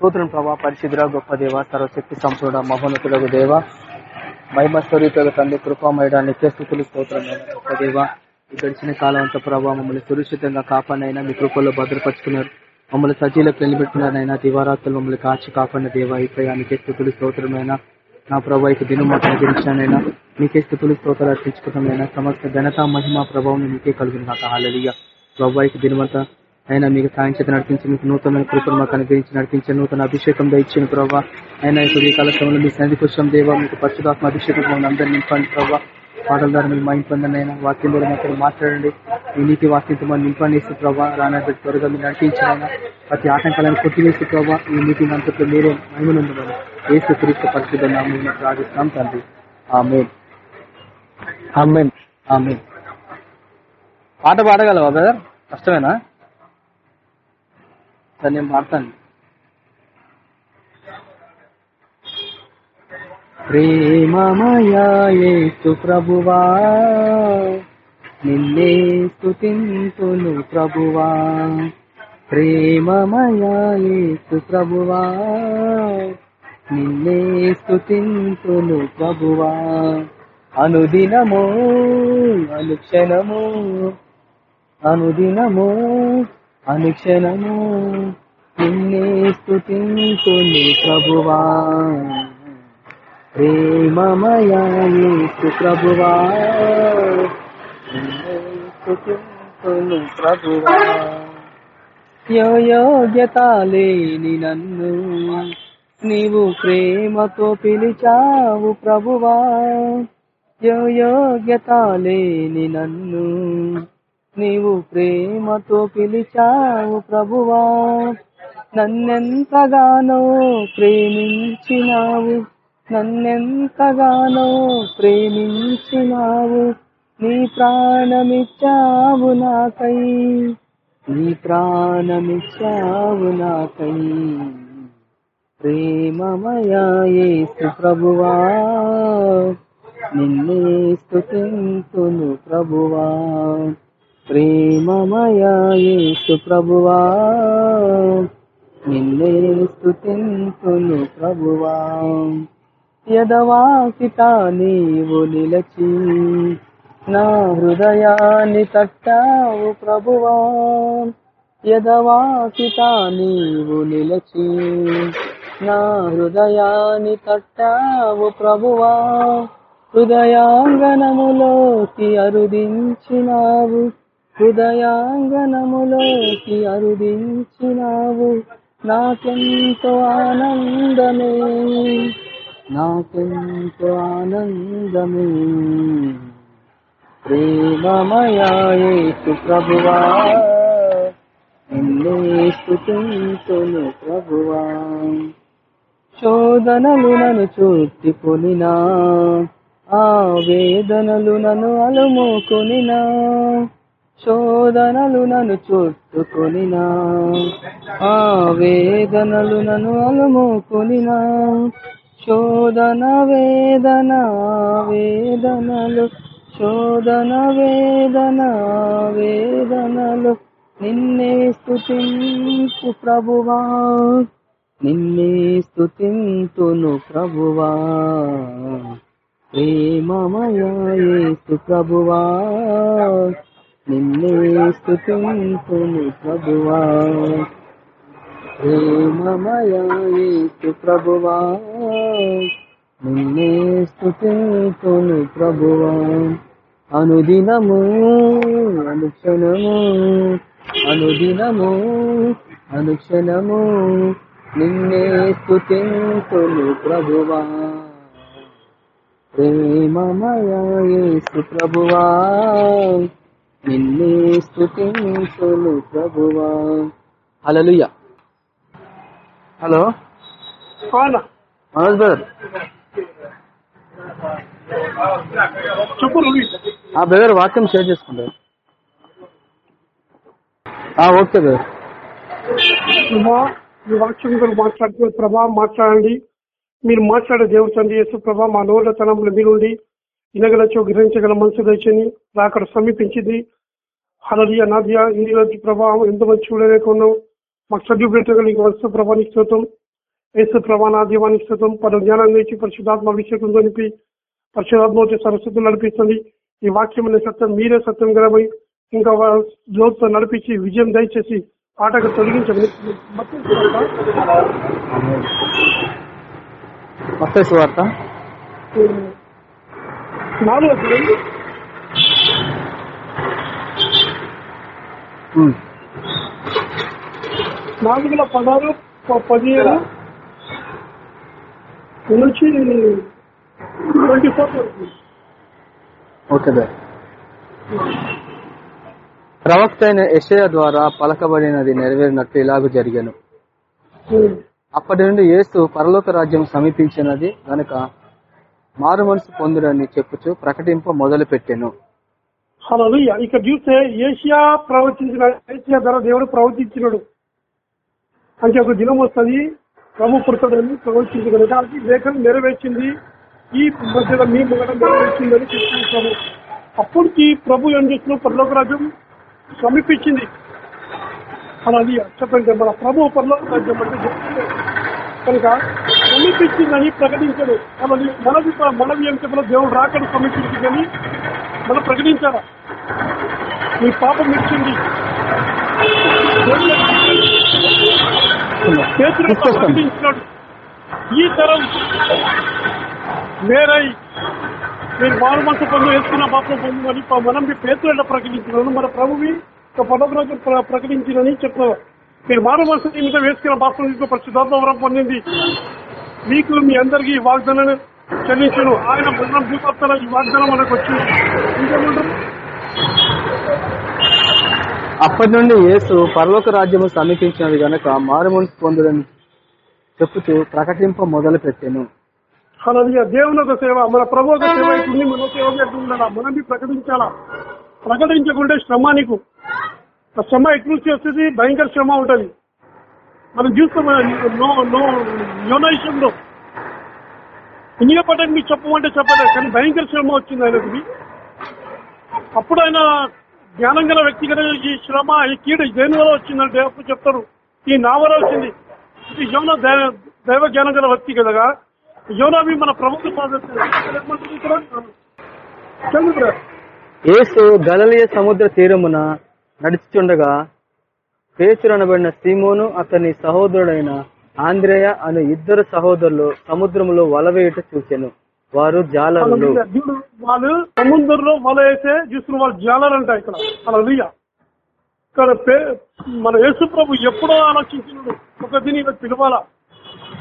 సూత్రం ప్రభా పరిశుద్ర గొప్ప దేవ సర్వశక్తి సంపూర్ణ మహోన్నతులకు దేవ. మహిమ స్వరూప తండ్రి కృపామయడా నిత్యస్థుతులు స్తోత్రం గొప్ప దేవ ఈ గడిచిన కాలం అంతా ప్రభావ మమ్మల్ని సురక్షితంగా కాపాడినైనా మీ కృపల్లో భద్రపరుచుకున్నారు. మమ్మల్ని సజీలకు నిలబెట్టినారైనా దివారాత్రులు మమ్మల్ని కాచి కాపాడిన దేవ ఇక నీకే స్థుతులు స్తోత్రమైన? నా ప్రభా ఇక దినం మాకు అనుగ్రహించానైనా మీకే స్థుతులు స్తోత్రాలు అర్పించుకుంటామైనా సమస్త ఘనత మహిమ ప్రభావం మీకే కలిగిన కాక హాలలిగా ప్రభావ ఇక దినమంతా అయినా మీకు సాయం చేత నడిపించి మీకు నూతనమైన కృపను మాకు అనుగ్రహించి నడిపించే నూతన అభిషేకం ఇచ్చిన ప్రభావ అయినా ఇప్పుడు ఈ కాలక్రమంలో మీ సన్నిధికి వచ్చాం దేవా మీకు పరిశుధాత్మ అభిషేకం అందరినీ నింపండి ప్రభావ పాటల ద్వారా మీరు మా ఇంపండి అయినా వాక్యం ద్వారా మాతో మాట్లాడండి. మీ నీతి వాక్యంతో మనం నింపండి ఇస్తే ప్రభావ రానట్టు త్వరగా మీరు నడిపించారైనా ప్రతి ఆటంకాలను కొట్టివేసి ప్రభావ ఈ మీటింగ్ అంతట్లో మీరే మహిమనుందని ఏసు క్రీస్తు పరిశుద్ధ నామం ప్రార్థిస్తున్నాం తండ్రి. ఆమెన్. ఆమెన్. పాట పాడగలవా బ్రదర్? కష్టమేనా? సరే నేను పాడతాను ప్రేమమయేసు ప్రభువా నిన్నే స్థుతింతును ప్రభువా. ప్రేమమయేసు ప్రభువా నిన్నే స్థుతింతును ప్రభువా. అనుదినము అనుక్షణము అనుదినము అనుక్షణము నిన్నే స్తుతింతుని ప్రభువా. ప్రేమమయేసు ప్రభువా నిన్నే స్తుతింతుని ప్రభువా. యోగ్యత లేని నన్ను నీవు ప్రేమతో పిలిచావు ప్రభువా. యోగ్యత లేని నన్ను నీవు ప్రేమతో పిలిచావు ప్రభువా. నన్నెంతగానో ప్రేమించినావు. నన్నెంతగానో ప్రేమించినావు. నీ ప్రాణమిచ్చావు నాకై. నీ ప్రాణమిచ్చావు నాకై. ప్రేమమయేసు ప్రభువా. నిన్నే స్థుతింతును ప్రభువా. ప్రేమమయేసు ప్రభువా నిన్నే స్థుతింతును ప్రభువా. యదవాసిత నీవు నిలచి నా హృదయాన్ని తట్టావు ప్రభువా. యదవాసిత నీవు నిలచి నా హృదయాన్ని తట్టావు ప్రభువా. హృదయాంగనములోకి అరుదించినావు. హృదయాంగనములోకి అరుదించినావు. నాకెంతో ఆనందమే. నాకెంతో ఆనందమే. ప్రేమమయేసు ప్రభువా నిన్నే స్తుతింతును ప్రభువా. శోధనలు నన్ను పొనినా ఆ వేదనలు నన్ను అలుముకునినా. శోధనలు నన్ను చుట్టుకొనినా ఆ వేదనలు నన్ను అలుముకొనినా శోధన వేదన వేదనలు శోధన వేదన వేదనలు నిన్నే స్థుతింపు ప్రభువా నిన్నే స్థుతింతును ప్రభువా ప్రేమమయేసు ప్రభువా. నిన్నే స్తుతింతును ప్రభువా. ప్రేమమయేసు ప్రభువా. నిన్నే స్తుతింతును ప్రభువా. అనుదినము అనుక్షణము అనుదినము అనుక్షణము నిన్నే స్తుతింతును ప్రభువా. ప్రేమమయేసు ప్రభువా. నిన్నే స్తుతింతును ప్రభువా. హల్లెలూయా. హలో. మనోజ్ బ్రదర్. చెప్పు ఆ బ్రదర్ వాక్యం షేర్ చేసుకుంటారు ఓకే బ్రదర్. ప్రభా ఈ వాక్యం గురించి మాట్లాడుతున్న ప్రభా మాట్లాడండి. మీరు మాట్లాడే దేవుడు తండ్రి యేసు ప్రభా మా నోళ్ళ తనంలో మీరుండి వినగలచో గ్రహించగల మనసు దయచని అక్కడ సమీపించింది. హలదియ నాదియ ఈ రోజు ప్రభా ఎంత మంచి చూడలేకున్నాం. మాకు చదువు పెట్టగలిగి వస్తు ప్రభా నీకు స్తోత్రం ప్రమాణ దీవానికి స్థుతం పలు జ్ఞానం నుంచి పరిశుధాత్మ అభిషేకంతో నింపి పరిశుధాత్మ వచ్చే సరస్వతులు నడిపిస్తుంది. ఈ వాక్యం అనే సత్యం మీరే సత్యం గలమై ఇంకా జోత్తో నడిపించి విజయం దయచేసి ఆటకు తొలగించమని వార్త. నాలుగు నాలుగు వేల పదహారు పదిహేను నుంచి ట్వంటీ ఫోర్ వరకు. ఓకే ప్రవక్త అయిన యెషయా ద్వారా పలకబడినది నెరవేరినట్లు ఇలాగ జరిగాను. అప్పటి నుండి యేసు పరలోక రాజ్యం సమీపించినది గనుక మారు మనసు పొందుడని చెప్పుచు ప్రకటింప మొదలు పెట్టాను హల్లెలూయా ఇక్కడ చూస్తే ఏషియా ప్రవచించిన ఏషియా ధర దేవుడు ప్రవచించినాడు. అంటే ఒక దినం వస్తుంది ప్రభు పుడతాడని ప్రవచించి అది లేఖనం నెరవేర్చింది ఈ మధ్యలో మీ ముంగట నెరవేర్చిందని చెప్తుంది అప్పటికి ప్రభు ఏం చేస్తున్నాడు? పరలోక రాజ్యం సమీపించింది. అలా చెప్పండి మన ప్రభు పరలోక రాజ్యం అంటే చెప్తుంది. కనుక సమీపించిందని ప్రకటించడు. అలా మనవి మనవి ఏం చెప్పిన దేవుడు రాకడు సమీపించిందని మనం ప్రకటించారా? మీ పాపం ఇచ్చింది. ప్రకటించినాడు. ఈ తరం వేరై మీరు మారు మనసు పొందు వేసుకున్న పాపం పొందు అని ప- మనం మీ పేతులు ప్రకటించినాడు. మన ప్రభువి పదోగ్రాజు ప్రకటించినని చెప్తున్నారు మీరు మారు మనసు నిమిత్తం వేసుకున్న పాపం మీకు పరిశుద్ధాత్మవరం పొందింది. మీకు మీ అందరికీ ఈ చెల్లించను ఆయన చూపడతారు ఈ వాగ్దానం మనకు వచ్చింది. ఇంకేమంటారు? అప్పటి నుండి యేసు పరలోక రాజ్యము సమీపించినది గనక మారు మనసు పొందుడని చెప్పుచు ప్రకటింప మొదలు పెట్టాను దేవుని ఒక సేవ మన ప్రభు ఒక సేవ అవుతుంది మన సేవ ఉండాలా మనం ప్రకటించాలా? ప్రకటించకుంటే శ్రమ నీకు. ఆ శ్రమ ఎట్లా చేస్తుంది? భయంకర శ్రమ ఉంటది. మనం చూస్తాం నో నో యోనైషంలో ఇనియ పడ్డని మీకు చెప్పమంటే చెప్పలేదు కానీ భయంకర శ్రమ వచ్చింది ఆయనకి. అప్పుడు ఆయన జ్ఞానం గల వ్యక్తి కదా ఈ శ్రమ ఈ కీడు దేని వల్ల వచ్చిందంటే అప్పుడు చెప్తారు. ఈ నా వల్ల వచ్చింది. ఇది యోన దైవ- జ్ఞానం గల వ్యక్తి కదా. యోనావి మన ప్రభుత్వ చంద్ర గలలియ సముద్ర తీరమున నడుచుచుండగా పేచురనబడిన సీమోను అతని సహోదరుడైన ఆంద్రేయ అనే ఇద్దరు సహోదరులు సముద్రంలో వల వేయుట చూశాను వారు జాలరులు. చూడు వాళ్ళు సముద్రంలో వల వేసే చూస్తున్న వాళ్ళు జాలరంట ఇక్కడ. అలా ఇక్కడ పే- మన యేసు ప్రభు ఎప్పుడో ఆలోచించినాడు. ఒక దీని పిలవాలా.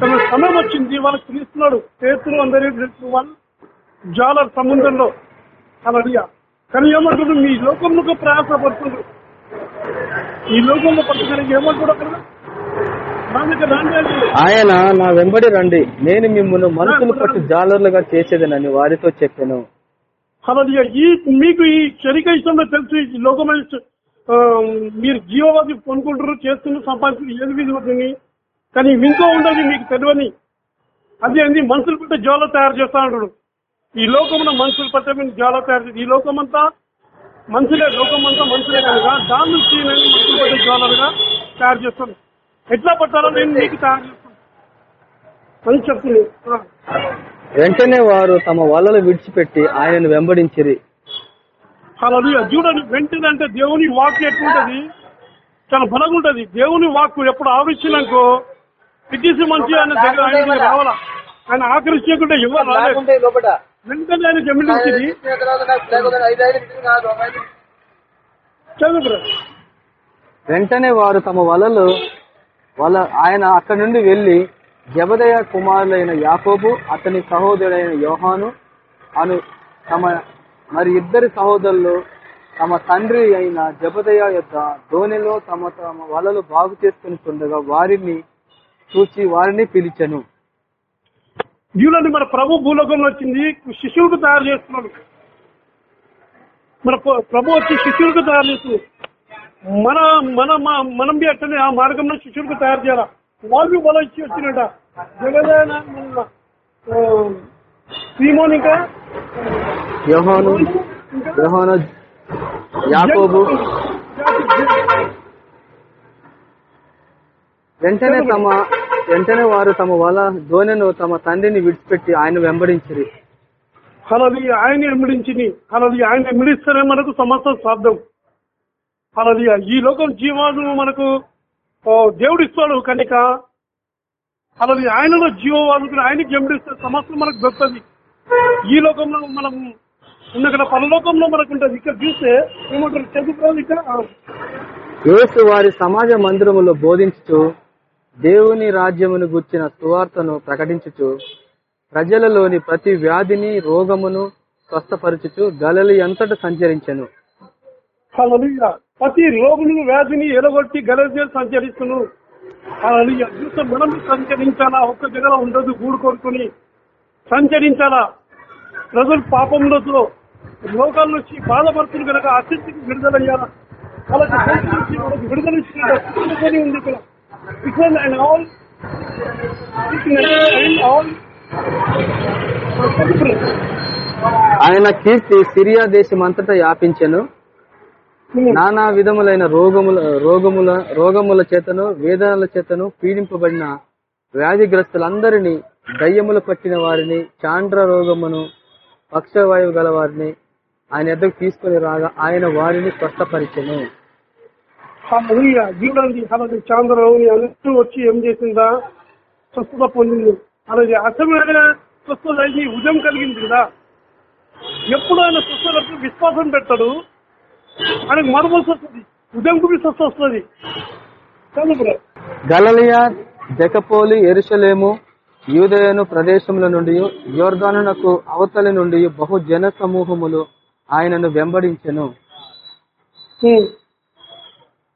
తన సమయం వచ్చింది. వాళ్ళకి పిలుస్తున్నాడు పేతులు అందరి వాళ్ళు జాలర్ సముద్రంలో. అలా కానీ ఏమంటున్నాడు? మీ లోకంలో ప్రయాసపడుతున్నాడు. ఈ లోకంలో పడుతున్నానికి ఏమంటున్నాడు అక్కడ నా దగ్గర రాండి అంటున్నాడు. ఆయన నా వెంబడి రండి. నేను మిమ్మల్ని మనుషులు పట్టు జాలర్లుగా చేసేదనని వారితో చెప్పాను. ఈ మీకు ఈ శరీర ఇష్టంలో తెలుసు లోకమైన మీరు జీవవాది కొనుక్కుంటారు చేస్తున్నారు సంపాదించుకుని ఏది విధి కానీ ఇంకో ఉండదు మీకు తెలియని. అది అంది మనుషులు పట్టే జ్వాల తయారు చేస్తా ఉంటాడు ఈ లోకమున మనుషులు పట్టే జ్వాల తయారు చేసి ఈ లోకమంతా మనుషులే లోకమంతా మనుషులే కనుక దాని నుంచి మనుషులు పట్టే జ్వాలలుగా తయారు చేస్తాను ఎట్లా పట్టాలో నేను మీకు అని చెప్తుంది. వెంటనే వారు తమ వలలు విడిచిపెట్టి ఆయనను వెంబడించిరి. అలా చూడండి వెంటనే అంటే దేవుని వాక్ ఎట్లుంటది? చాలా బలంగా ఉంటది దేవుని వాక్ ఎప్పుడు ఆవరించినాకో ఇటీసి మంచి ఆయన దగ్గర ఆయన రావాలా? ఆయన రాలేదు. వెంటనే ఆయన గమనించింది చదువు వెంటనే వారు తమ వలలు వాళ్ళ ఆయన అక్కడి నుండి వెళ్ళి జబదయ కుమారులైన యాకోబు అతని సహోదరుడైన యోహాను అను తమ మరి ఇద్దరి సహోదరులు తమ తండ్రి అయిన జబదయ యొక్క ధోనిలో తమ తమ వలలు బాగు చేసుకుని ఉండగా వారిని చూచి వారిని పిలిచను. చూడండి మన ప్రభు భూలోకంలో వచ్చింది శిశువుకు తయారు చేస్తున్నాడు. మన ప్రభు వచ్చి శిశువుకు తయారు చేస్తుంది మన మన మనం బి అట్టనే ఆ మార్గంలో శిశువుకు తయారు చేయాలా? వాళ్ళు వల ఇచ్చి వచ్చినట. జగదాన శ్రీమోన్ ఇంకా? యోహాను యోహాను యాకోబు. వెంటనే తమ వెంటనే వారు తమ వల దోణెను తమ తండ్రిని విడిచిపెట్టి ఆయన వెంబడించిరి. అలాది ఆయన ఎమిడించింది అలాది ఆయన ఎమిడిస్తేనే మనకు సమస్త సాధ్యం. అలాది ఈ లోకం జీవాలను మనకు దేవుడు ఇస్తాడు కనుక అలాది ఆయనలో జీవవాదుకుని ఆయనకి ఎమిడిస్తే సమస్య మనకు దొరుకుతుంది. ఈ లోకంలో మనం ఉన్న కదా పరలోకంలో మనకు ఉంటుంది. ఇక్కడ చూస్తే ఏమంటారు? చదువుకోవాలి ఇక్కడ. యేసు వారి సమాజ మందిరములో బోధించుచు దేవుని రాజ్యమును గుర్చిన సువార్తను ప్రకటించుచు ప్రజలలోని ప్రతి వ్యాధిని రోగమును స్వస్థపరచుచు గలలి ఎంతట సంచరించను. హల్లెలూయా. ప్రతి రోగులను వ్యాధిని ఎలగొట్టి గలజేలు సంచరిస్తును హల్లెలూయా. చూస్తే మనం సంచరించాలా? ఒక్క దగ్గర ఉండదు గూడు కొనుక్కుని సంచరించాలా? ప్రజలు పాపంలో రోగాలు నుంచి బాధపడుతున్న కనుక అతిథికి విడుదలయ్యాలా? వాళ్ళకి వాళ్ళకి విడుదల ఉంది ఇక్కడ. అండ్ ఆల్ అండ్ ఆల్ ఆయన కీర్తి సిరియా దేశం అంతటా వ్యాపించను నానా విధములైన రోగముల రోగముల రోగముల చేతను వేదనల చేతను పీడింపబడిన వ్యాధిగ్రస్తులందరినీ దయ్యములు పట్టిన వారిని చాండ్ర రోగమును పక్షవాయువు గల వారిని ఆయన ఎద్దకు తీసుకుని రాగా ఆయన వారిని స్వస్థపరిచెను. హల్లెలూయా. చూడండి అలాగే చాంద్రరావుని అందరూ వచ్చి ఏం చేసిందా? స్వస్థత పొందింది. అలాగే అసమైన స్వస్థత ఉదయం కలిగింది కదా. ఎప్పుడు ఆయన స్వస్థతకు విశ్వాసం పెట్టాడు. ఆయనకు మరమల్సి వస్తుంది. మీ స్వస్థ వస్తుంది. గలలియా జకపోలి ఎరుషలేము యూదయను ప్రదేశముల నుండి యోర్దానునకు అవతలి నుండి బహు జన సమూహములు ఆయనను వెంబడించెను.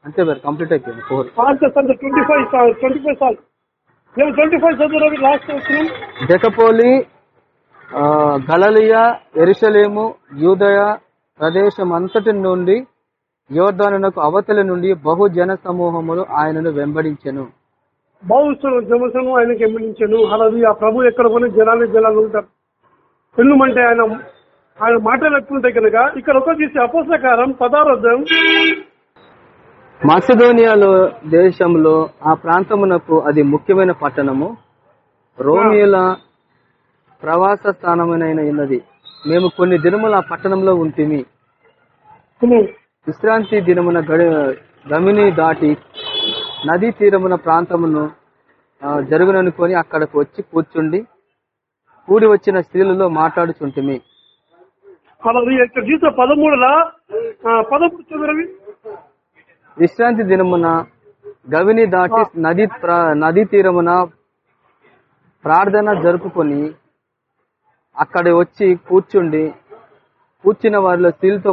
అంతే మరి కంప్లీట్ అయిపోయింది. ఫోర్. అంటే twenty five twenty five sir. మేము ట్వంటీ ఫైవ్ చదువు లాస్ట్ వచ్చినాం. జకపోలి ఆ, గలలియా ఎరుషలేము యూదయ ప్రదేశం అంతటి నుండి యోర్దానునకు అవతలి నుండి బహు జన సమూహములు ఆయనను వెంబడించెను. జమసను ఆయనకి ఎమ్మించాను అలాది ఆ ప్రభు ఎక్కడ పోయినా జనాలు జనాలు ఉంటారు. ఎందుమంటే ఆయన ఆయన మాటలు ఎట్లుంటాయి కనుక ఇక్కడ ఒక తీసి అపోసకారం పదార్థం. మాసిదోనియాలో దేశంలో ఆ ప్రాంతమునకు అది ముఖ్యమైన పట్టణము. రోమియోల ప్రవాస స్థానమైన ఉన్నది. మేము కొన్ని దినములు ఆ పట్టణంలో ఉంటిమి. విశ్రాంతి దినమున గమిని దాటి నదీ తీరమున ప్రాంతమును జరుగుననుకొని అక్కడకు వచ్చి కూర్చుండి కూడి వచ్చిన స్త్రీలలో మాట్లాడుచుంటిమి. పదమూడులా పదమూడు విశ్రాంతి దినమున గవిని దాటి నది నదీ తీరమున ప్రార్థన జరుపుకొని అక్కడ వచ్చి కూర్చుండి కూర్చున్న వారిలో స్త్రీలతో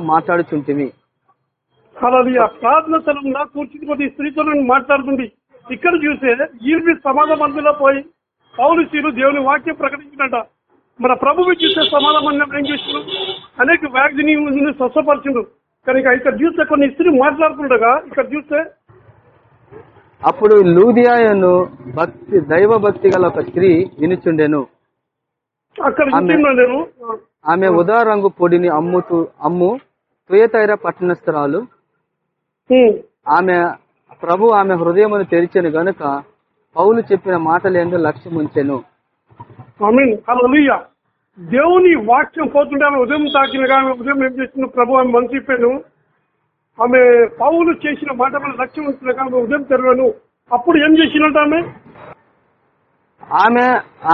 అలాది ఆ ప్రార్థన స్థలంలో కూర్చుని కొద్ది స్త్రీతో మాట్లాడుతుంది. ఇక్కడ చూసే ఈర్వి సమాధ మందిలో పోయి పౌరుషులు దేవుని వాక్యం ప్రకటించినట. మన ప్రభువు చూసే సమాధ మందిరం ఏం చేసిండు? అనేక వ్యాధిని స్వస్థపరిచిండు. కనుక ఇక్కడ చూస్తే కొన్ని స్త్రీ మాట్లాడుతుండగా ఇక్కడ చూస్తే అప్పుడు లూదియాయను భక్తి దైవ భక్తి గల ఒక స్త్రీ వినుచుండెను. అక్కడ నేను. ఆమె ఉదా రంగు పొడిని అమ్ముతూ అమ్ము తుయతైర పట్టణస్థురాలు. ఆమె ప్రభు ఆమె హృదయమును తెరిచెను గనుక పౌలు చెప్పిన మాటలేందు లక్ష్యం ఉంచెను దేవుని వాక్యం పోతుంటే ఆమె ఉదయం తాకినగా ఆమె ఉదయం ఏం చేసింది ప్రభు ఆమె మంచిపోయాను ఆమె పౌలు చేసిన మాట మన లక్ష్యం ఉంచినగా ఆమె ఉదయం తెరవను. అప్పుడు ఏం చేసినట్టు ఆమె? ఆమె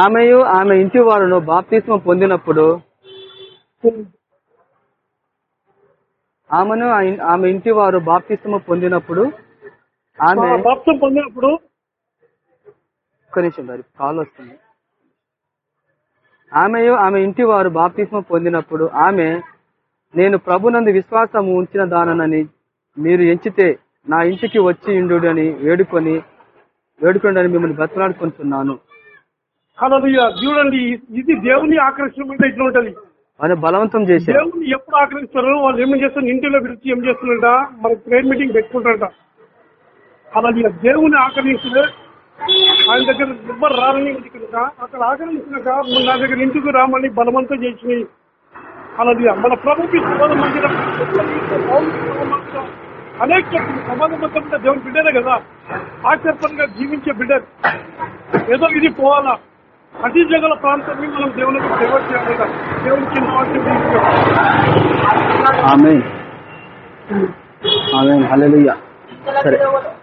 ఆమెయు ఆమె ఇంటి వారును బాప్తిస్మ పొందినప్పుడు ఆమెను ఆమె ఇంటి వారు బాప్తిస్మ పొందినప్పుడు ఆమె భక్తం పొందినప్పుడు ఒక్క నిమిషం గారి కాల్ వస్తుంది. ఆమెయు ఆమె ఇంటి వారు బాప్తిస్మ పొందినప్పుడు ఆమె నేను ప్రభునందు విశ్వాసం ఉంచిన దానని మీరు ఎంచితే నా ఇంటికి వచ్చి ఇండు అని వేడుకొని వేడుకోండి అని మిమ్మల్ని బతలాడుకుంటున్నాను హల్లెలూయా. చూడండి ఇది దేవుని ఆకర్షణ అంటే ఇట్లా ఉంటది. అని బలవంతం చేశారు. దేవుని ఎప్పుడు ఆకర్షిస్తారో వాళ్ళు ఏం చేస్తారు? ఇంటిలో విడిచి ఏం చేస్తున్నారంట? మన ప్రేయర్ మీటింగ్ పెట్టుకుంటారంట. అలాగే దేవుని ఆకర్షిస్తే ఆయన దగ్గర ఎవ్వరు రారని కనుక అక్కడ ఆకర్షించినాక నా దగ్గర ఇంటికి రామని బలవంతం చేసినాయి. అలాగే మన ప్రభుకి మందిరం అనేక మీద దేవుని బిడ్డనే కదా. ఆచర్పణగా జీవించే బిడ్డ ఏదో ఇది పోవాలా? అతి జగల ప్రాంతాన్ని మనం దేవునికి సేవ చేయాలి కదా దేవునికి. ఆమె ఆమె హల్లెలూయా. సరే.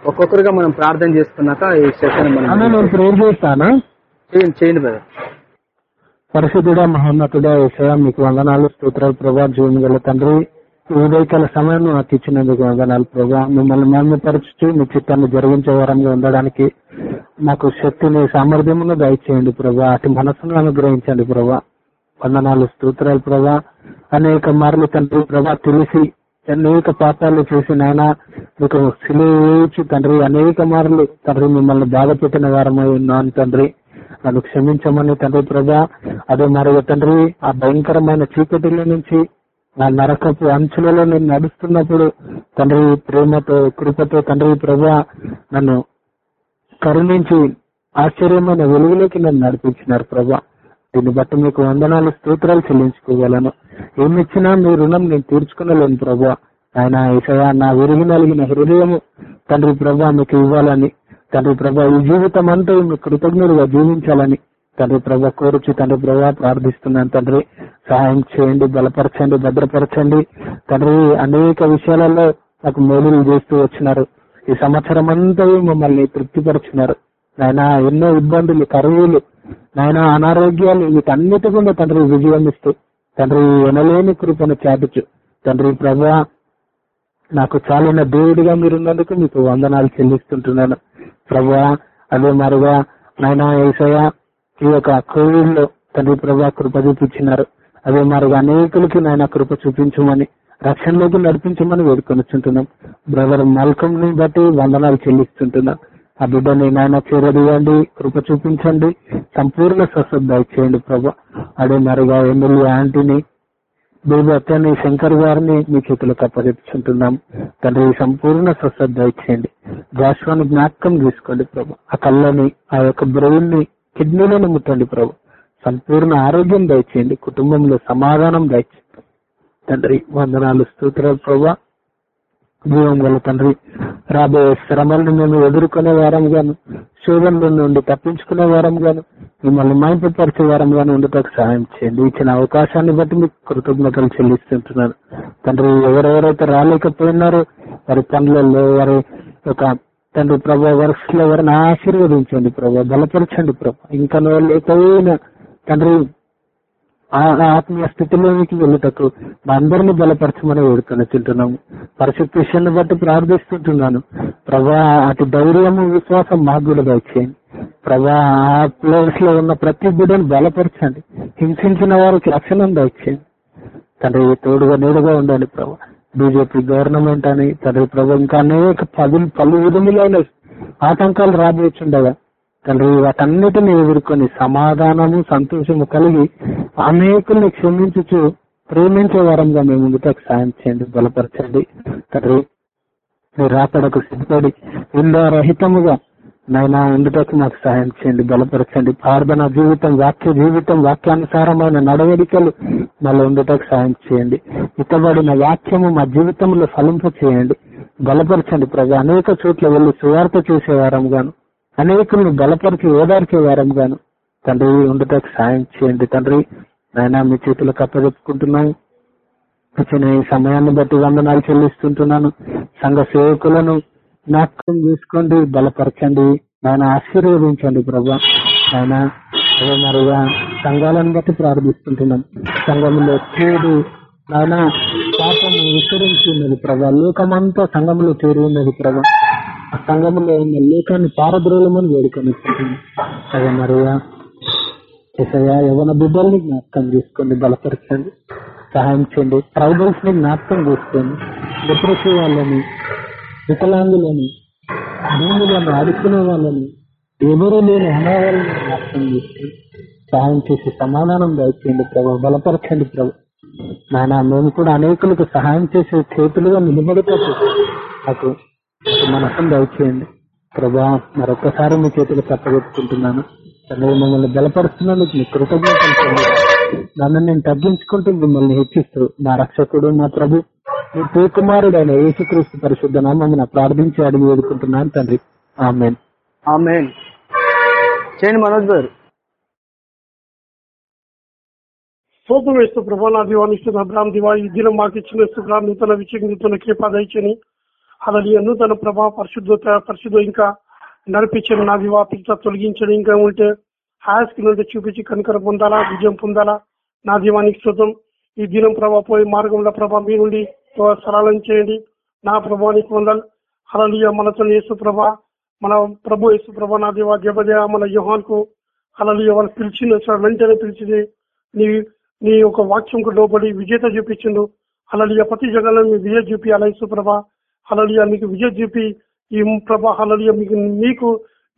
ఒక్కొక్కరుగా మనం ప్రార్థన చేసుకున్నాక ఈ సెషన్ మనం ప్రేర్ చేస్తానా? చేయండి చేయండి బ్రదర్. పరిశుద్ధుడా మహోన్నతుడా ఏసయా మీకు వందనాలు స్తోత్రాలు ప్రభా జీవన గల తండ్రి. ఈ ఉదయకాల సమయం నాకు ఇచ్చినందుకు వందనాలు ప్రభా. మిమ్మల్ని మర్మపరచుతూ మీ చిత్తాన్ని జరిగించే వారంగా ఉండడానికి మాకు శక్తిని సామర్థ్యమును దయచేయండి ప్రభా. అటు మనసును అనుగ్రహించండి ప్రభా. వందనాలు స్తోత్రాలు ప్రభా. అనేక మార్లు తండ్రి ప్రభా తెలిసి అనేక పాపాలు చేసి నాయన మీకు సిలువేచి తండ్రి. అనేక మార్లు తండ్రి మిమ్మల్ని బాధ పెట్టిన వారమై ఉన్నాను తండ్రి. నన్ను క్షమించమని తండ్రి ప్రభా. అదే మరొక తండ్రి ఆ భయంకరమైన చీకటిలో నుంచి నా నరకపు అంచులలో నేను నడుస్తున్నప్పుడు తండ్రి ప్రేమతో కృపతో తండ్రి ప్రభా నన్ను కరుణించి ఆశ్చర్యమైన వెలుగులోకి నన్ను నడిపించినారు ప్రభా. దీన్ని బట్టి మీకు వందనాలు స్తోత్రాలు చెల్లించుకోగలను. ఏమిచ్చినా మీ రుణం నేను తీర్చుకునలేను ప్రభా. ఆయన ఏసయా నా విరిగి నలిగిన హృదయము తండ్రి ప్రభా మీకు ఇవ్వాలని. తండ్రి ప్రభా ఈ జీవితం అంతా మీకు కృతజ్ఞులుగా జీవించాలని. తండ్రి ప్రభా కోరుచు తండ్రి ప్రభా ప్రార్థిస్తున్నాను తండ్రి. సహాయం చేయండి బలపరచండి భద్రపరచండి. తండ్రి అనేక విషయాలలో నాకు మేలులు చేస్తూ వచ్చినారు. ఈ సంవత్సరం అంతా మమ్మల్ని తృప్తిపరుచున్నారు. నాయన ఎన్నో ఇబ్బందులు కరువులు నాయన అనారోగ్యాలు వీటన్నిటి కూడా తండ్రి విజయం ఇస్తూ తండ్రి ఎనలేని కృపను చాటుచు. తండ్రి ప్రభా నాకు చాలిన దేవుడిగా మీరున్నందుకు మీకు వందనాలు చెల్లిస్తుంటున్నాను. ప్రభా అదే మరుగా నాయన ఏసయ్య ఈ యొక్క కోవిడ్లో తండ్రి ప్రభా కృప చూపించినారు. అదే మరుగా అనేకులకి నాయన కృప చూపించమని రక్షణలోకి నడిపించమని వేడుకొనిచుంటున్నాం. బ్రదర్ మల్కం ని బట్టి వందనాలు చెల్లిస్తుంటున్నాం. ఆ బిడ్డని నాయన చేరదీయండి కృప చూపించండి సంపూర్ణ స్వస్థత దయచేయండి ప్రభా. అదే మరుగా ఎమ్మెల్యే ఆంటీని బేబీ అత్తని శంకర్ గారిని మీ చేతులకు అప్పచెప్పుకుంటున్నాం తండ్రి సంపూర్ణ స్వస్థత దయచేయండి జాషువాని జ్ఞాపకం తీసుకోండి ప్రభు. ఆ కళ్ళని ఆ యొక్క బ్రెయిన్ని కిడ్నీలో ముట్టండి ప్రభు. సంపూర్ణ ఆరోగ్యం దయచేయండి. కుటుంబంలో సమాధానం దయచేయండి. తండ్రి వందనాలు స్తోత్రాలు ప్రభా. జీవం గల తండ్రి రాబోయే శ్రమలను మేము ఎదుర్కొనే వారం గాను శోధనల నుండి తప్పించుకునే వారం గాను మిమ్మల్ని మైంపరిచే వారం గాను ఉండటకు సహాయం చేయండి. ఇచ్చిన అవకాశాన్ని బట్టి మీకు కృతజ్ఞతలు చెల్లిస్తుంటున్నాను. తండ్రి ఎవరెవరైతే రాలేకపోయినారో వారి పనులలో వారి యొక్క తండ్రి ప్రభా వర్క్స్లో వారిని ఆశీర్వదించండి ప్రభా బలపరచండి ప్రభా. ఇంకా లేకపోయినా తండ్రి ఆ ఆత్మీయ స్థితిలోనికి వెళ్ళుటకు మా అందరిని బలపరచమని వేడుకొని తింటున్నాము. పరిశుద్ధ విషయాన్ని బట్టి ప్రార్థిస్తుంటున్నాను. ప్రభా అటు ధైర్యము విశ్వాసం మాకు కూడా దయచేయండి. ప్రభా ఆ ప్లేస్లో ఉన్న ప్రతి బిడ్డను బలపరచండి. హింసించిన వారికి రక్షణ దయచేయండి. తండ్రి తోడుగా నీడుగా ఉండండి ప్రభా. బీజేపీ గవర్నమెంట్ అని తండ్రి ప్రభు ఇంకా అనేక పలు పలు విధములైన ఆటంకాలు రాబోచుండగా. తండ్రి వాటన్నిటిని ఎదుర్కొని సమాధానము సంతోషము కలిగి అనేకుల్ని క్షమించుచు ప్రేమించే వారంగా మేము ముందుకు సాయం చేయండి బలపరచండి. తండ్రి మీరు రాకడకు సిద్ధపడి ఇందో రహితముగా నైనా ఉండుటకు మాకు సహాయం చేయండి బలపరచండి? ప్రార్థన జీవితం వాక్య జీవితం వాక్యానుసారమైన నడవడికలు మళ్ళీ ఉండుటకు సహాయం చేయండి. ఇతబడిన వాక్యము మా జీవితంలో ఫలింప చేయండి. బలపరచండి ప్రజ అనేక చోట్ల వెళ్ళి సువార్త చేసేవారం గాను అనేకులను బలపరిచి ఓదార్చేవారం గాను తండ్రి ఉండటకు సాయం చేయండి. తండ్రి నాయన మీ చేతులకు అప్పచెప్పుకుంటున్నాం వచ్చిన ఈ సమయాన్ని బట్టి వందనాలు చెల్లిస్తుంటున్నాను. సంఘ సేవకులను జ్ఞాపకం చేసుకోండి బలపరచండి నాయన ఆశీర్వదించండి ప్రభా. ఆయన అదే మరిగా సంఘాలను బట్టి ప్రారంభిస్తుంటున్నాం సంఘంలో చేడు నాయన పాపం విస్తరించి ఉన్నది ప్రభా. లోకమంతా సంఘంలో చేరి ఉన్నది ప్రభా. ఆ సంఘంలో ఉన్న లోకాన్ని పారద్రోలమని వేడుకొని అదే మరిగా ఎసయా యవన బిడ్డల్ని జ్ఞాపకం చేసుకోండి బలపరచండి సహాయం చేయండి ట్రైబల్స్ని జ్ఞాపకం చేసుకోండి డిప్రెసివ్ వాళ్ళని వికలాంగులని భూములను అడుక్కునే వాళ్ళని ఎవరో లేని అనావాళ్ళని అర్థం చేసి సహాయం చేసి సమాధానం దయచేయండి ప్రభు బలపరచండి ప్రభు. నాయన మేము కూడా అనేకులకు సహాయం చేసే చేతులుగా నిలబడిపోతూ నాకు మనసం దయచేయండి. ప్రభా మరొకసారి మీ చేతులు తప్పగొట్టుకుంటున్నాను తండ్రి మిమ్మల్ని బలపరుస్తున్నందుకు మీ కృతజ్ఞతలు నన్ను నేను తగ్గించుకుంటూ మిమ్మల్ని హెచ్చిస్తూ నా రక్షకుడు నా ప్రభు. మీ ప్రియకుమారుడైన యేసుక్రీస్తు పరిశుద్ధ నామమున ప్రార్థించి అడిగి వేడుకుంటున్నాను తండ్రి. ఆమెన్. ఆమెన్. చేయండి మనోజ్ గారు. స్తోత్రం వేస్తూ ప్రభా నా అబ్రామ్ దివా ఈ దినం మాకు ఇచ్చిన సుగ్రా నూతన విషయం నూతన కృప దయచని అలాగే నూతన ప్రభా పరిశుద్ధత పరిశుద్ధ ఇంకా నడిపించని నా దివా పిచ్చ తొలగించని ఇంకా ఉంటే హాస్కి నుండి చూపించి కనుకర పొందాలా విజయం పొందాలా. నా దీవానికి శుద్ధం ఈ దినం ప్రభా పోయే మార్గంలో ప్రభా మీ నుండి సరళం చేయండి నా ప్రభానికి వందలు. అలలియ మనతో యేసుప్రభ మన ప్రభు యేసుప్రభ నా దేవా దేవదేవ మన యోహాన్కు అలలియ వాళ్ళు పిలిచింది సార్ వెంటనే పిలిచింది నీ నీ యొక్క వాక్యంకు లోబడి విజేత చూపించిండు. అలలియ ప్రతి జగంలో మీ విజయ చూపి అలయసు ప్రభా అలలియ మీకు విజయ చూపి ఈ ప్రభా అలలియ మీకు మీకు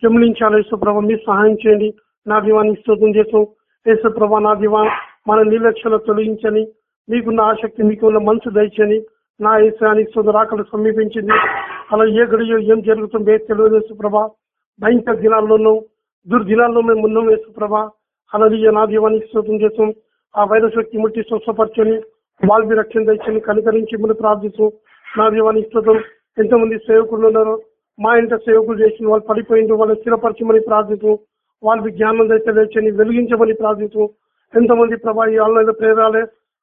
గమనించాలి యేసు ప్రభా మీరు సహాయం చేయండి. నా దీవాన్ని స్తోత్రం చేసాం యేసు ప్రభా నా దీవా మన నిర్లక్ష్యాలు తొలగించని మీకున్న ఆసక్తి మీకున్న మనసు దయచని నా ఈశ్వరానికి సుందరాకలు సమీపించింది. అలా ఏ గడియో ఏం జరుగుతుందో తెలియదు ప్రభా భయంకర దినాల్లోనూ దుర్దినాల్లో మేము ఉన్నాం యేసుప్రభ. ప్రభా అలలియ నా దీవానికి శోతం చేసాం ఆ వైరస్ వ్యక్తి ముట్టి స్వస్థపరచని వాళ్ళవి రక్షణ దయచని కనికరించి మనం ప్రార్థిస్తూ నా దీవానికి శోతం ఎంతమంది సేవకులు ఉన్నారు మా ఇంట సేవకులు చేసిన వాళ్ళు పడిపోయిండు వాళ్ళని స్థిరపరచమని ప్రార్థిస్తూ వాళ్ళకి జ్ఞానం దయచని వెలిగించమని ప్రార్థిస్తూ ఎంతమంది ప్రభా ఈ ఆన్లైన్ ప్రేరాలే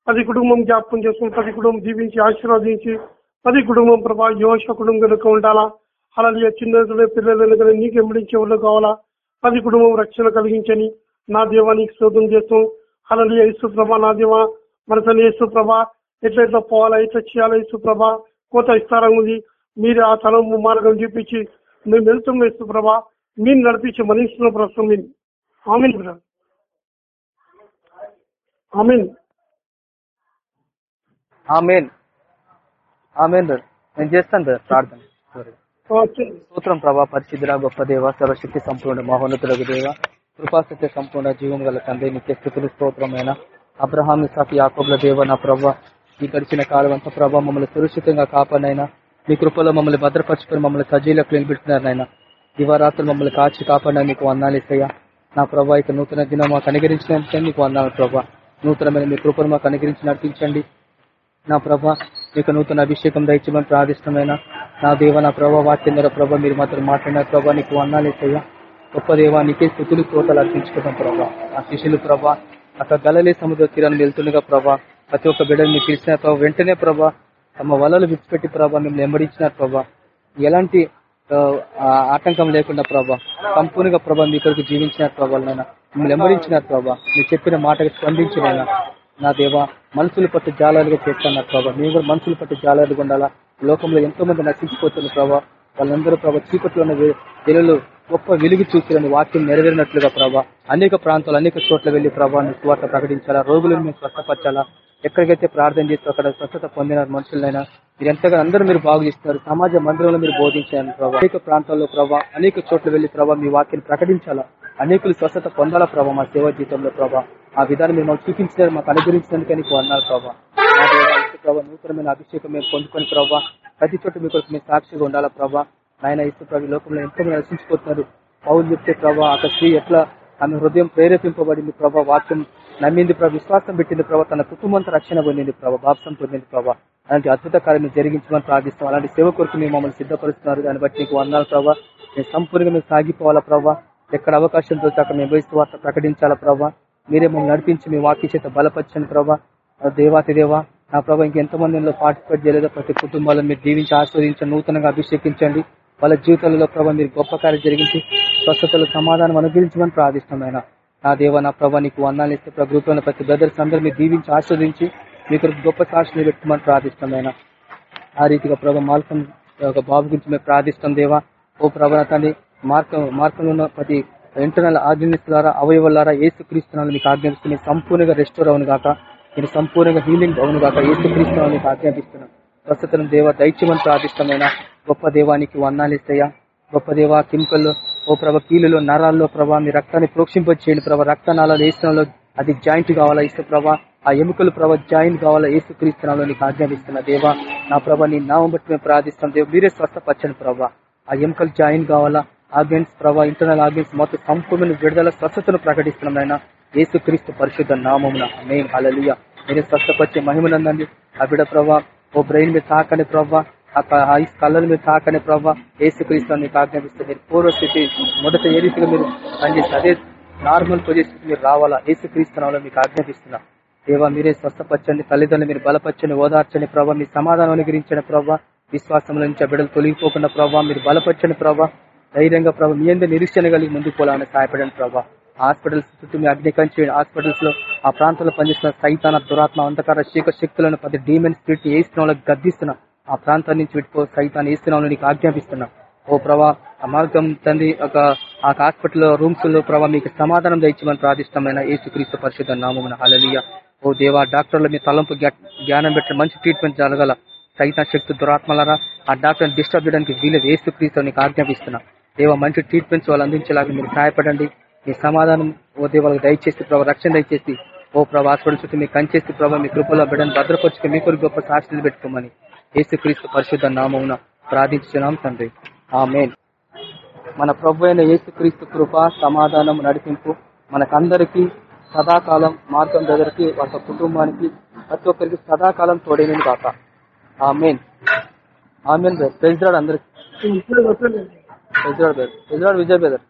పది కుటుంబం జ్ఞాపకం చేసుకుని పది కుటుంబం దీవించి ఆశీర్వదించి పది కుటుంబం ప్రభా యోష కుటుంబం కనుక ఉండాలా? అలాగే చిన్న పిల్లలు కనుక నీకు ఎంబడించే వాళ్ళు కావాలా? పది కుటుంబం రక్షణ కలిగించని నా దేవానికి శోధం చేస్తాం అలాగే యేసు నా దేవా మన తల్లి యేసు ఎట్లా ఎట్లా పోవాలా ఎట్లా చేయాలా యేసు ప్రభా కోత విస్తారం ఉంది. మీరు ఆ తలం మార్గం చూపించి మేము వెళ్తాం యేసు మీరు నడిపించి మనిషిలో ప్రస్తుతం మీరు amen brother. Amen. Amen. Amen brother. నేను చేస్తాను బ్రదర్ ప్రార్థన. స్తోత్రం ప్రభా పరిశుద్ధుల గొప్ప దేవ సర్వశక్తి సంపూర్ణ మహోన్నతులకు దేవ కృపాసత్య సంపూర్ణ జీవం గల తండ్రి నిత్య స్థితులు స్తోత్రమైన అబ్రహాం ఇసాకి యాకోబుల దేవ నా ప్రభా ఈ గడిచిన కాలం అంతా ప్రభా మమ్మల్ని సురక్షితంగా కాపాడినైనా మీ కృపలో మమ్మల్ని భద్రపరుచుకొని మమ్మల్ని సజీలకు నిలబెడుతున్నారు నాయన దివారాత్రులు మమ్మల్ని కాచి కాపాడినా మీకు వందాలు ఇస్తాయా నా ప్రభా ఇక నూతన దినం మాకు అనుగరించినందుకే మీకు వందాలు ప్రభా. నూతనమైన మీ కృపను మాకు అనుగరించి నడిపించండి. నా ప్రభా మీకు నూతన అభిషేకం దయచేయమని ప్రార్థిష్టమైన నా దేవ నా ప్రభా వాక్యంధర ప్రభా మీరు మాత్రం మాట్లాడిన ప్రభా నీకు వందాలు గొప్ప దేవా నీకే స్థుతులు తోటలు అర్పించుకుంటాం ప్రభా. ఆ శిష్యులు ప్రభా అక్కడ గలలే సముద్ర తీరాన్ని వెళ్తుండగా ప్రభా ప్రతి ఒక్క బిడ్డని మీరు పిలిచిన ప్రభా వెంటనే ప్రభా తమ వలలు విడిచిపెట్టి ప్రభా మిమ్మల్ని వెంబడించినారు ప్రభా. ఎలాంటి ఆ, ఆటంకం లేకుండా ప్రభా సంపూర్ణంగా ప్రభా మీ కొరకు జీవించినారు ప్రభా మిమ్మల్ని వెంబడించినారు ప్రభా. మీరు చెప్పిన మాటకు స్పందించినైనా నా దేవా మనుషులు పట్టు జాలాలుగా చేస్తున్నారు ప్రభా. మేము కూడా మనుషులు పట్టు జాలాలుగా ఉండాలా? లోకంలో ఎంతో మంది నశించిపోతున్న ప్రభావ వాళ్ళందరూ ప్రభావ చీకట్లో ఉన్న వెలులు గొప్ప వెలుగు చూసిరని వాక్యం నెరవేరినట్లుగా ప్రభావ అనేక ప్రాంతాలు అనేక చోట్ల వెళ్ళి ప్రభావాన్ని స్వార్థ ప్రకటించాలా? రోగులను మేము స్వస్థపరచాలా? ఎక్కడికైతే ప్రార్థన చేస్తూ అక్కడ స్వచ్ఛత పొందిన మనుషులైనా మీరు ఎంతగా అందరూ మీరు బాగు చేస్తున్నారు. సమాజ మందిరంలో మీరు బోధించారు ప్రభావ అనేక ప్రాంతాల్లో ప్రభావ అనేక చోట్ల వెళ్ళి ప్రభావ మీ వాక్యం ప్రకటించాలా? అనేకులు స్వస్థత పొందాలా ప్రభావ మా సేవా జీవితంలో ప్రభా. ఆ విధానం మిమ్మల్ని మాకు మాకు అనుగ్రహించినందుకే నీకు అన్నారు ప్రభావ నా నూతనమైన అభిషేకం మేము పొందుకొని ప్రభావ ప్రతి చోట మీ మేము సాక్షిగా ఉండాలా ప్రభా? నాయన ఇసు ప్రభు లోకంలో ఎంతో మంది నశించిపోతున్నారు. పౌలు చెప్తే ప్రభా ఒక స్త్రీ ఎట్లా ఆమె హృదయం ప్రేరేపింపబడింది ప్రభా వాక్యం నమ్మింది ప్రభు విశ్వాసం పెట్టింది ప్రభావ తన కుటుంబంతో రక్షణ పొందింది ప్రభా బాప్సం పొందింది ప్రభా. అలాంటి అద్భుత కార్యం జరిగించమని ప్రార్థిస్తాం అలాంటి సేవ కొరకు మేము మమ్మల్ని సిద్ధపరుస్తున్నారు. దాన్ని బట్టి నీకు వందాలు ప్రభావ మేము సంపూర్ణంగా మేము సాగిపోవాలా ప్రభావ ఎక్కడ అవకాశం దొరికితే అక్కడ మేము వయసు వార్త ప్రకటించాలా ప్రభావ మీరే మమ్మల్ని నడిపించి మీ వాక్య చేత బలపరచండి ప్రభా. దేవాతి దేవా నా ప్రభావ ఇంకెంతమంది ఇందులో పార్టిసిపేట్ చేయలేదో ప్రతి కుటుంబాలను మీరు దీవించి ఆస్వాదించండి నూతనంగా అభిషేకించండి. వాళ్ళ జీవితాలలో ప్రభావ మీరు గొప్ప కార్యం జరిగించి స్వస్థతలు సమాధానం అనుగ్రహించమని ప్రార్థిష్టమైన నా దేవ నా ప్రభా నీకు వందాలు ఇస్తే ప్రభుత్వంలో ప్రతి బ్రదర్స్ అందరూ మీరు దీవించి ఆస్వాదించి మీకు గొప్ప సాక్షిని ప్రార్థిస్తాం ప్రార్థిష్టమైన ఆ రీతిగా ప్రభా మాల్కం ఒక బాబు గురించి మేము ప్రార్థిస్తాం దేవా. ఓ ప్రభా తండ్రి మార్గం మార్గంలో ఉన్న ప్రతి ఇంటర్నల్ ఆర్గనైజ్ ద్వారా అవయవాల ఏసు క్రీస్తునాలు మీకు ఆజ్ఞాపిస్తుంది సంపూర్ణంగా రెస్టోర్ అవును గాక. నేను సంపూర్ణంగా హీలింగ్ అవును కాక ఏసు మీకు ఆజ్ఞాపిస్తున్నాను ప్రస్తుతం దేవ దైత్యమని ప్రార్థిష్టమైన గొప్ప దేవానికి వందాలిస్తాయా గొప్ప దేవ కింకల్లో ఓ ప్రభ కీలులో నరాల్లో ప్రభా మీ రక్తాన్ని ప్రోక్షింపచేయండి ప్రభా. రక్తనాల వేసినాలో అది జాయింట్ కావాలా ఇసు ప్రభా? ఆ ఎముకలు ప్రభా జాయింట్ కావాలా ఏసు క్రీస్తునాలో నీకు ఆజ్ఞాపిస్తున్న దేవా. నా ప్రభా నీ నామం బట్టి మేము ప్రార్థిస్తాం. దేవ మీరే స్వస్థపచ్చని ప్రభా. ఆ ఎముకలు జాయిన్ కావాలా? ఆర్గన్స్ ప్రభా ఇంటర్నల్ ఆర్గన్స్ మొత్తం సంపూర్ణ విడుదల స్వస్థతను ప్రకటిస్తున్నాం ఆయన యేసు క్రీస్తు పరిశుద్ధ నామమున. మేము అలలియ మీరే స్వస్థపరిచే మహిమనందండి. ఆ బిడ ప్రభా ఓ బ్రెయిన్ మీద తాకని ప్రభా ఆ ఐస్ మీద తాకని ప్రభావ ఏసుక్రీస్తు మీకు ఆజ్ఞాపిస్తే మీరు పూర్వస్థితి మొదట ఏ రీతిగా మీరు పనిచేస్తే అదే నార్మల్ పొజిషన్ మీరు రావాలా? ఏసుక్రీస్తునాలో మీకు ఆజ్ఞాపిస్తున్నా. దేవా మీరే స్వస్థపచ్చండి తల్లిదండ్రులు మీరు బలపచ్చని ఓదార్చని ప్రభావ మీ సమాధానం అనుగ్రహించిన ప్రభావ విశ్వాసంలో నుంచి ఆ బిడ్డలు తొలగిపోకుండా ప్రభావ మీరు బలపచ్చని ప్రభావ ధైర్యంగా ప్రభావ మీ అందరి నిరీక్షణ కలిగి ముందుకు పోవాలని సహాయపడండి ప్రభావ హాస్పిటల్స్ చుట్టూ మీ అగ్ని చేయండి హాస్పిటల్స్లో ఆ ప్రాంతంలో పనిచేస్తున్న సైతాన దురాత్మ అంధకార శీక శక్తులను పది డీమెన్ స్పిరిట్ వేస్తున్న వాళ్ళకి గద్దిస్తున్నా ఆ ప్రాంతం నుంచి విడిపో సైతాన్ని వేస్తున్నావు నీకు ఆజ్ఞాపిస్తున్నా. ఓ ప్రభా ఆ మార్గం తండ్రి ఒక ఆ హాస్పిటల్ రూమ్స్లో ప్రభావ మీకు సమాధానం దయచేయమని ప్రార్థిష్టమైన ఏసుక్రీస్తు పరిశుద్ధ నామమున. హలలియ ఓ దేవా డాక్టర్లు మీ తలంపు జ్ఞానం పెట్టిన మంచి ట్రీట్మెంట్ జరగల సైతాన్ శక్తి దురాత్మలరా ఆ డాక్టర్ డిస్టర్బ్ చేయడానికి వీలేదు. ఏసుక్రీస్తు నీకు ఆజ్ఞాపిస్తున్నా. దేవ మంచి ట్రీట్మెంట్స్ వాళ్ళు అందించేలాగా మీరు సహాయపడండి. మీ సమాధానం ఓ దేవాలకు దయచేసి ప్రభావ రక్షణ దయచేసి ఓ ప్రభా హాస్పిటల్ చుట్టూ మీకు కంచేసి ప్రభావ మీ కృపలో బిడ్డను భద్రపరుచుకుని మీ కొరకు గొప్ప సాక్షులు పెట్టుకోమని ఏసుక్రీస్తు పరిశుద్ధ నామమున ప్రార్థించున్నాం తండ్రి. ఆ మన ప్రభు అయిన యేసుక్రీస్తు కృప సమాధానం నడిపింపు మనకందరికీ సదాకాలం మార్గం దగ్గరికి వాళ్ళ కుటుంబానికి ప్రతి ఒక్కరికి సదాకాలం తోడైనది కాక ఆ మెయిన్ ఆ మెయిన్ అందరికి. అందరికి ప్రెసిడెంట్ ప్రెసిడెంట్ విజయ్ బ్రదర్